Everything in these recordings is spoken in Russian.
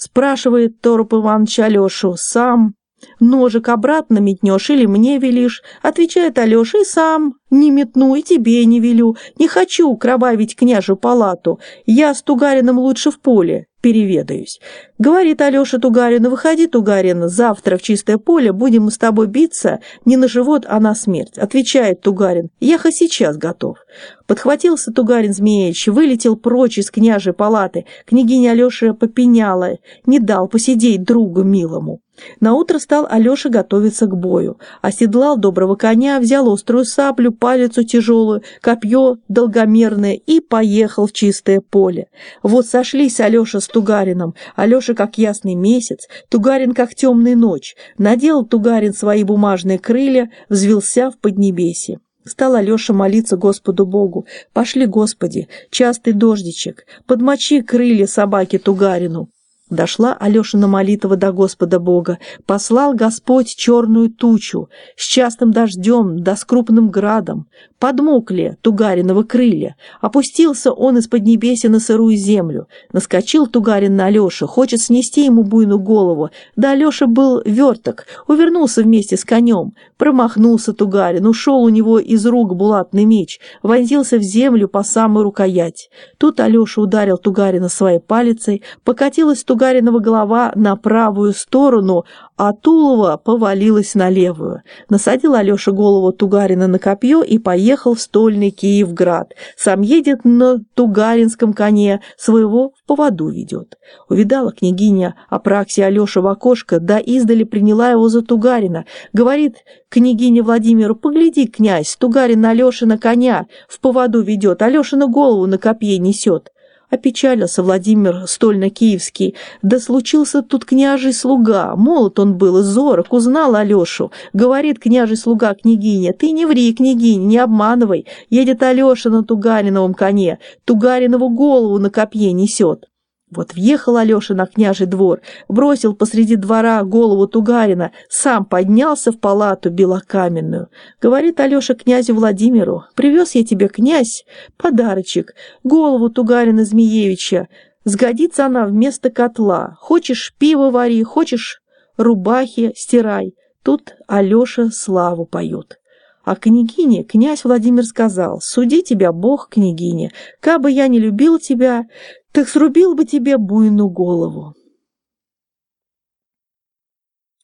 Спрашивает Тороп Иванович Алешу, сам ножик обратно метнешь или мне велишь? Отвечает Алеша, и сам не метну, и тебе не велю. Не хочу кровавить княжу палату. Я с Тугарином лучше в поле переведаюсь. Говорит Алеша Тугарину, выходи, Тугарин, завтра в чистое поле будем мы с тобой биться не на живот, а на смерть. Отвечает Тугарин, я хоть сейчас готов. Подхватился Тугарин Змеевич, вылетел прочь из княжей палаты. Княгиня Алеша попеняла, не дал посидеть другу милому. Наутро стал Алеша готовиться к бою. Оседлал доброго коня, взял острую саблю, палицу тяжелую, копье долгомерное и поехал в чистое поле. Вот сошлись Алеша с Тугарином. Алеша как ясный месяц, Тугарин как темная ночь. Надел Тугарин свои бумажные крылья, взвелся в поднебесье. Стал Алеша молиться Господу Богу. «Пошли, Господи, частый дождичек, подмочи крылья собаки Тугарину». Дошла Алешина молитва до Господа Бога. Послал Господь черную тучу с частым дождем да с крупным градом. Подмокли Тугариного крылья. Опустился он из-под небеси на сырую землю. Наскочил Тугарин на Алешу, хочет снести ему буйную голову. Да Алеша был верток, увернулся вместе с конем. Промахнулся Тугарин, ушел у него из рук булатный меч, вонзился в землю по самую рукоять. Тут Алеша ударил Тугарина своей палицей, покатилась Тугарин Тугаринова голова на правую сторону, а Тулова повалилась на левую. Насадил Алеша голову Тугарина на копье и поехал в стольный Киевград. Сам едет на тугаринском коне, своего в поводу ведет. Увидала княгиня Апраксия Алеша в окошко, да издали приняла его за Тугарина. Говорит княгиня Владимиру, погляди, князь, Тугарин Алешина коня в поводу ведет, Алешина голову на копье несет. Опечалился Владимир Стольно-Киевский. Да случился тут княжий слуга. Молод он был и зорок, узнал Алешу. Говорит княжий слуга княгиня, ты не ври, княгиня, не обманывай. Едет Алеша на Тугариновом коне, Тугаринову голову на копье несет. Вот въехал Алеша на княжий двор, бросил посреди двора голову Тугарина, сам поднялся в палату белокаменную. Говорит Алеша князю Владимиру, «Привез я тебе, князь, подарочек, голову Тугарина Змеевича. Сгодится она вместо котла. Хочешь пиво вари, хочешь рубахи стирай». Тут Алеша славу поет. А княгине князь Владимир сказал, «Суди тебя, Бог, княгиня, кабы я не любил тебя, так срубил бы тебе буйную голову.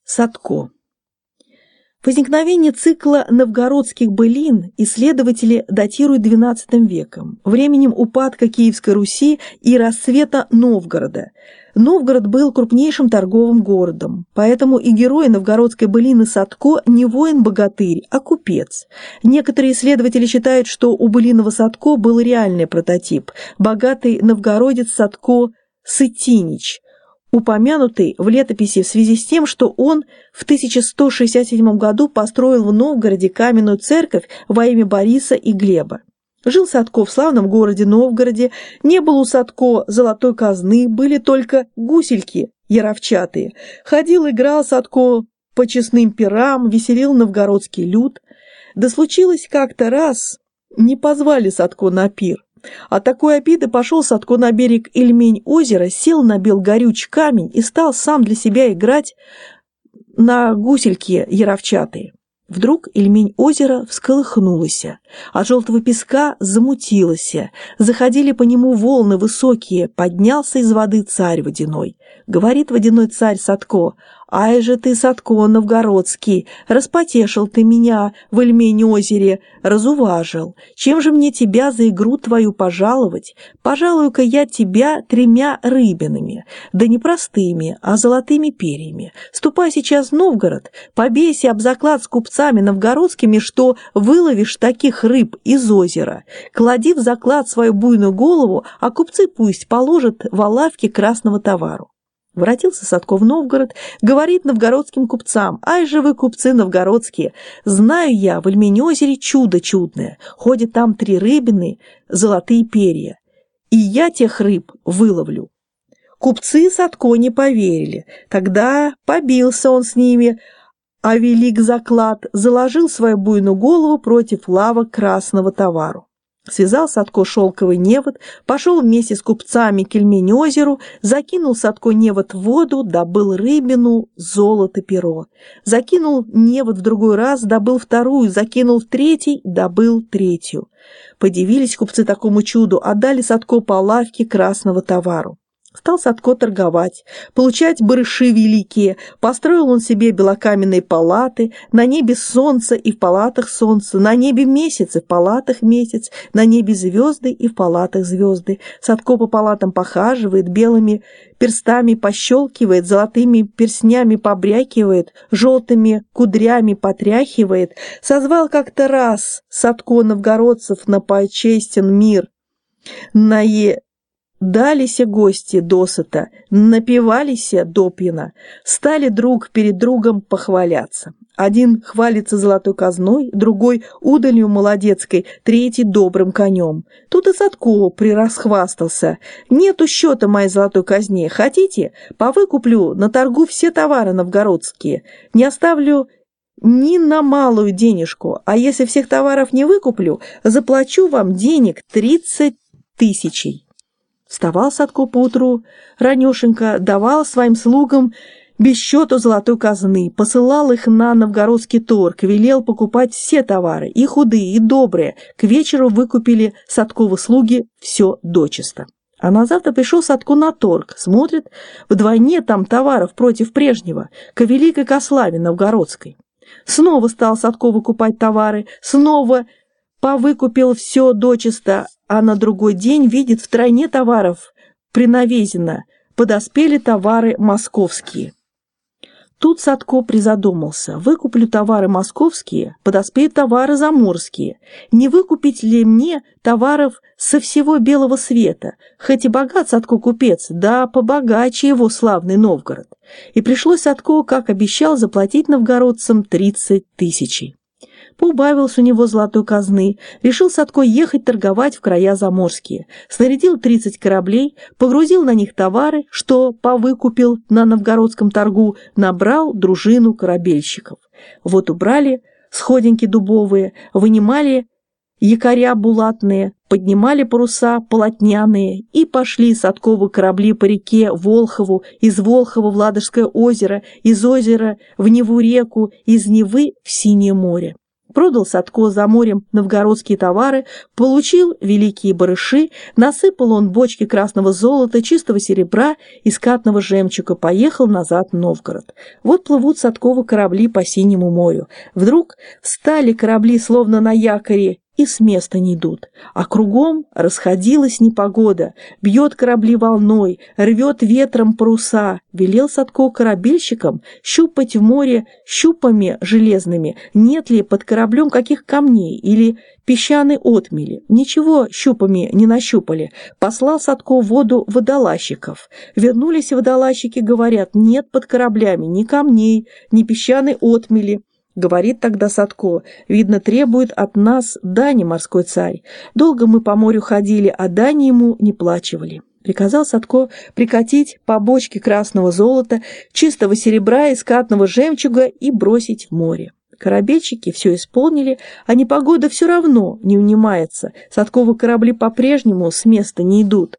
Садко. Возникновение цикла новгородских былин исследователи датируют XII веком, временем упадка Киевской Руси и расцвета Новгорода. Новгород был крупнейшим торговым городом, поэтому и герой новгородской былины Садко не воин-богатырь, а купец. Некоторые исследователи считают, что у былиного Садко был реальный прототип – богатый новгородец Садко Сытинич – упомянутый в летописи в связи с тем, что он в 1167 году построил в Новгороде каменную церковь во имя Бориса и Глеба. Жил Садко в славном городе Новгороде, не было у Садко золотой казны, были только гусельки яровчатые. Ходил, играл Садко по честным пирам, веселил новгородский люд. Да случилось как-то раз, не позвали Садко на пир. От такой обиды пошел Садко на берег Ильмень озера, сел на бел горюч камень и стал сам для себя играть на гусельке яровчатые. Вдруг Ильмень озера всколыхнулось, от желтого песка замутилось, заходили по нему волны высокие, поднялся из воды царь водяной. Говорит водяной царь Садко, «Ай же ты, Садко Новгородский, распотешил ты меня в Эльмень-озере, разуважил. Чем же мне тебя за игру твою пожаловать? Пожалую-ка я тебя тремя рыбинами, да не простыми, а золотыми перьями. Ступай сейчас в Новгород, побейся об заклад с купцами новгородскими, что выловишь таких рыб из озера. Клади в заклад свою буйную голову, а купцы пусть положат в лавке красного товару. Воротился Садко в Новгород, говорит новгородским купцам, «Ай же вы, купцы новгородские, знаю я, в Альменезере чудо чудное, ходят там три рыбины, золотые перья, и я тех рыб выловлю». Купцы Садко не поверили, тогда побился он с ними, а велик заклад заложил свою буйную голову против лавок красного товару. Связал Садко шелковый невод, пошел вместе с купцами к Ильмень-озеру, закинул Садко невод в воду, добыл рыбину, золото, перо. Закинул невод в другой раз, добыл вторую, закинул третий, добыл третью. Подивились купцы такому чуду, отдали Садко по лавке красного товару. Стал Садко торговать, получать барыши великие. Построил он себе белокаменные палаты, на небе солнце и в палатах солнце, на небе месяц и в палатах месяц, на небе звезды и в палатах звезды. Садко по палатам похаживает, белыми перстами пощелкивает, золотыми перстнями побрякивает, желтыми кудрями потряхивает. Созвал как-то раз Садко новгородцев на почестен мир. На е Далися гости досыта, напивалися допьяно, стали друг перед другом похваляться. Один хвалится золотой казной, другой – удалью молодецкой, третий – добрым конем. Тут и Садко прирасхвастался. «Нету счета моей золотой казне. Хотите? Повыкуплю на торгу все товары новгородские. Не оставлю ни на малую денежку, а если всех товаров не выкуплю, заплачу вам денег тридцать тысячей». Вставал Садко поутру, ранешенько давал своим слугам без счету золотой казны, посылал их на новгородский торг, велел покупать все товары, и худые, и добрые. К вечеру выкупили Садковы слуги все дочисто. А на завтра пришел Садко на торг, смотрит, вдвойне там товаров против прежнего, к великой Кославе новгородской. Снова стал Садко выкупать товары, снова повыкупил все дочисто, а на другой день видит в тройне товаров принавезено, подоспели товары московские. Тут Садко призадумался. Выкуплю товары московские, подоспеют товары заморские. Не выкупить ли мне товаров со всего белого света? Хоть и богат Садко купец, да побогаче его славный Новгород. И пришлось Садко, как обещал, заплатить новгородцам тридцать тысячей. Поубавился у него золотой казны, решил Садко ехать торговать в края заморские. Снарядил 30 кораблей, погрузил на них товары, что повыкупил на новгородском торгу, набрал дружину корабельщиков. Вот убрали сходинки дубовые, вынимали якоря булатные, поднимали паруса полотняные и пошли Садковы корабли по реке Волхову, из Волхова в Ладожское озеро, из озера в Неву реку, из Невы в Синее море продал Садко за морем новгородские товары, получил великие барыши, насыпал он бочки красного золота, чистого серебра и скатного жемчуга, поехал назад в Новгород. Вот плывут Садковы корабли по Синему морю. Вдруг встали корабли словно на якоре и с места не идут. А кругом расходилась непогода, бьет корабли волной, рвет ветром паруса. Велел Садко корабельщикам щупать в море щупами железными, нет ли под кораблем каких камней или песчаной отмели. Ничего щупами не нащупали. Послал Садко в воду водолазчиков. Вернулись водолазчики, говорят, нет под кораблями ни камней, ни песчаной отмели. Говорит тогда Садко, видно, требует от нас дани морской царь. Долго мы по морю ходили, а дани ему не плачивали. Приказал Садко прикатить по бочке красного золота, чистого серебра и скатного жемчуга и бросить в море. Корабельщики все исполнили, а непогода все равно не унимается. Садковы корабли по-прежнему с места не идут.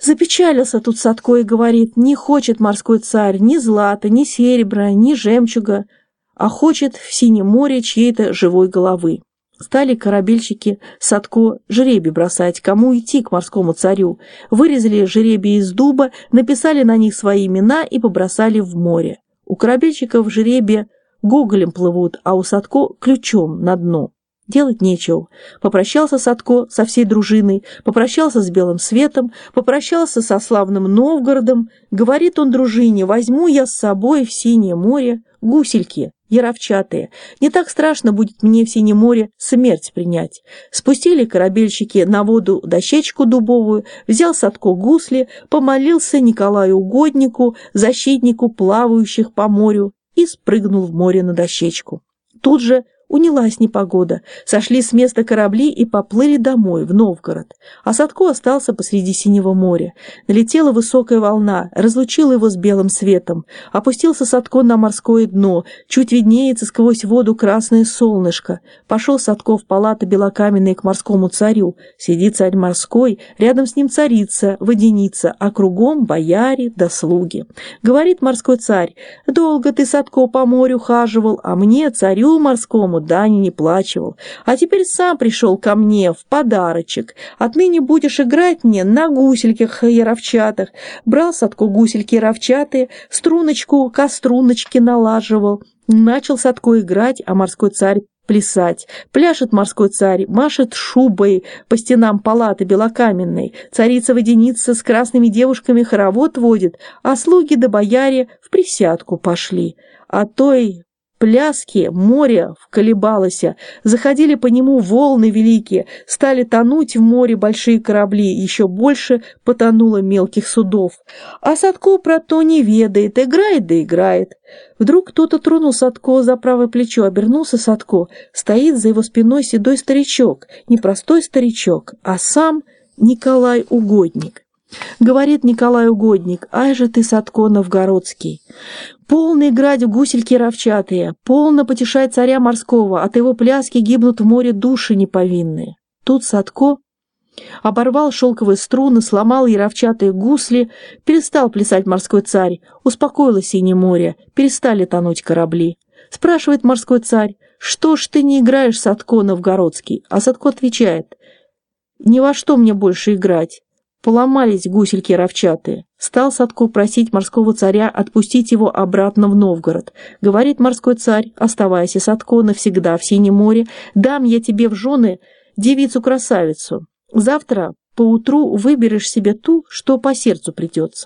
Запечалился тут Садко и говорит, не хочет морской царь ни злата, ни серебра, ни жемчуга, а хочет в синем море чьей-то живой головы. Стали корабельщики Садко жребий бросать, кому идти к морскому царю. Вырезали жребий из дуба, написали на них свои имена и побросали в море. У корабельщиков жребия гоголем плывут, а у Садко ключом на дно. Делать нечего. Попрощался Садко со всей дружиной, попрощался с белым светом, попрощался со славным Новгородом. Говорит он дружине, возьму я с собой в синее море гусельки, яровчатые. Не так страшно будет мне в Синем море смерть принять. Спустили корабельщики на воду дощечку дубовую, взял Садко гусли, помолился Николаю Угоднику, защитнику плавающих по морю, и спрыгнул в море на дощечку. Тут же Унялась непогода. Сошли с места корабли и поплыли домой, в Новгород. А Садко остался посреди синего моря. Налетела высокая волна, разлучила его с белым светом. Опустился Садко на морское дно. Чуть виднеется сквозь воду красное солнышко. Пошел Садко в палаты белокаменные к морскому царю. Сидит царь морской, рядом с ним царица, водяница, а кругом бояре да слуги. Говорит морской царь, «Долго ты, Садко, по морю хаживал, а мне, царю морскому, дани не плачивал, а теперь сам пришел ко мне в подарочек. Отныне будешь играть мне на гусельках яровчатых. Брал Садко гусельки яровчатые, струночку ко струночке налаживал. Начал Садко играть, а морской царь плясать. Пляшет морской царь, машет шубой по стенам палаты белокаменной. Царица-водяница с красными девушками хоровод водит, а слуги да бояре в присядку пошли. А той пляски, море вколебалось, заходили по нему волны великие, стали тонуть в море большие корабли, еще больше потонуло мелких судов. А Садко про то не ведает, играет да играет. Вдруг кто-то тронул Садко за правое плечо, обернулся Садко, стоит за его спиной седой старичок, не простой старичок, а сам Николай Угодник. Говорит Николай Угодник, ай же ты, Садко Новгородский, полно играть в гусельки ровчатые, полно потешать царя морского, от его пляски гибнут в море души неповинные. Тут Садко оборвал шелковые струны, сломал яровчатые гусли, перестал плясать морской царь, успокоилось синее море, перестали тонуть корабли. Спрашивает морской царь, что ж ты не играешь, Садко Новгородский? А Садко отвечает, ни во что мне больше играть. Поломались гусельки ровчатые. Стал Садко просить морского царя отпустить его обратно в Новгород. Говорит морской царь, оставайся, Садко, навсегда в Синем море, дам я тебе в жены девицу-красавицу. Завтра поутру выберешь себе ту, что по сердцу придется.